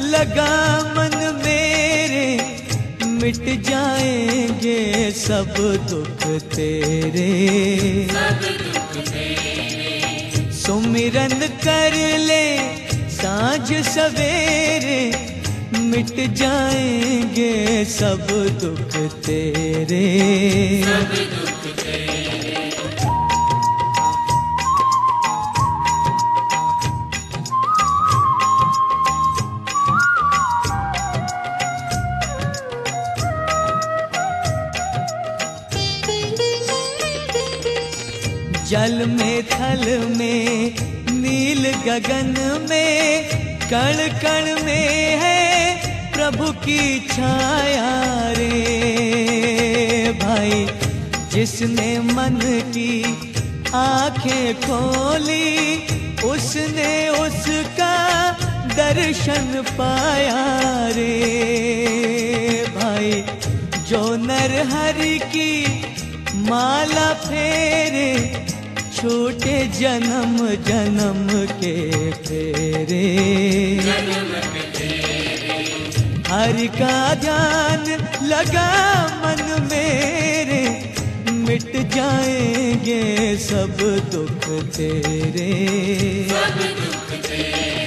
लगा मन मेरे मिट जाएँगे सब दुख तेरे। सुमिरन कर ले साँझ सवेरे मिट जाएँगे सब दुख तेरे। जल में, थल में, नील गगन में कण कण में है प्रभु की छाया रे। भाई, जिसने मन की आँखें खोली, उसने उसका दर्शन पाया रे। भाई, जो नर हरि की माला फेरे छोटे जन्म जन्म के फेरे। हर का ध्यान लगा मन मेरे, मिट जाएँगे सब दुख तेरे। सब दुख तेरे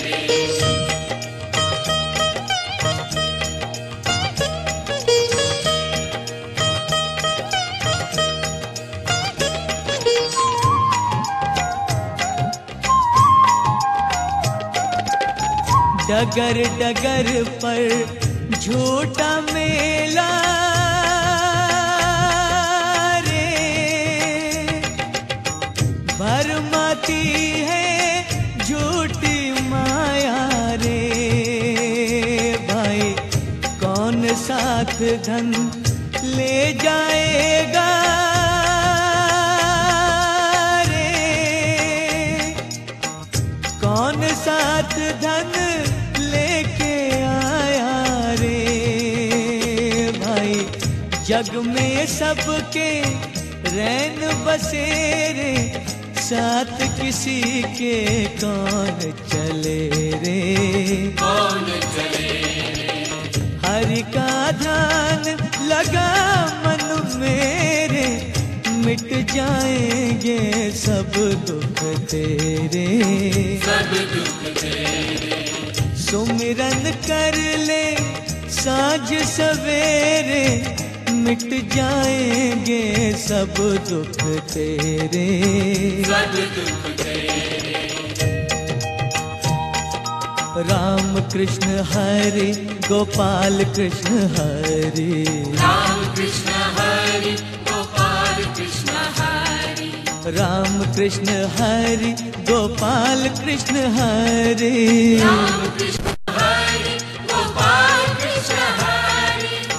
डगर डगर पर झूठा मेला रे। भरमाती है झूठी माया रे। भाई, कौन साथ धन ले जाएगा? जग में सबके रैन बसेरे साथ किसी के कौन चले रे? कौन चले हरि का ध्यान लगा मन मेरे मिट जाएँगे सब दुख तेरे। सब दुख तेरे। सुमिरन कर ले साँझ सवेरे मिट जाएँगे सब दुख तेरे। सब दुख तेरे। राम कृष्ण हरि गोपाल कृष्ण हरि। राम कृष्ण हरि गोपाल कृष्ण हरि। राम कृष्ण हरि गोपाल कृष्ण हरि। राम कृष्ण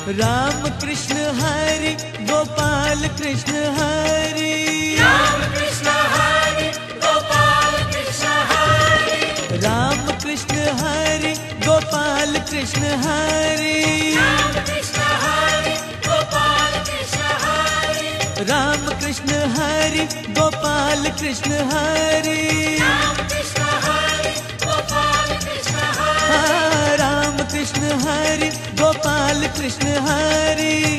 राम कृष्ण हरि गोपाल कृष्ण हरि। राम कृष्ण हरि गोपाल कृष्ण हरि। राम कृष्ण हरि। गोपाल कृष्ण हरि। राम कृष्ण हरि। गोपाल कृष्ण हरि। राम कृष्ण हरि गोपाल हाँ, कृष्ण हरि।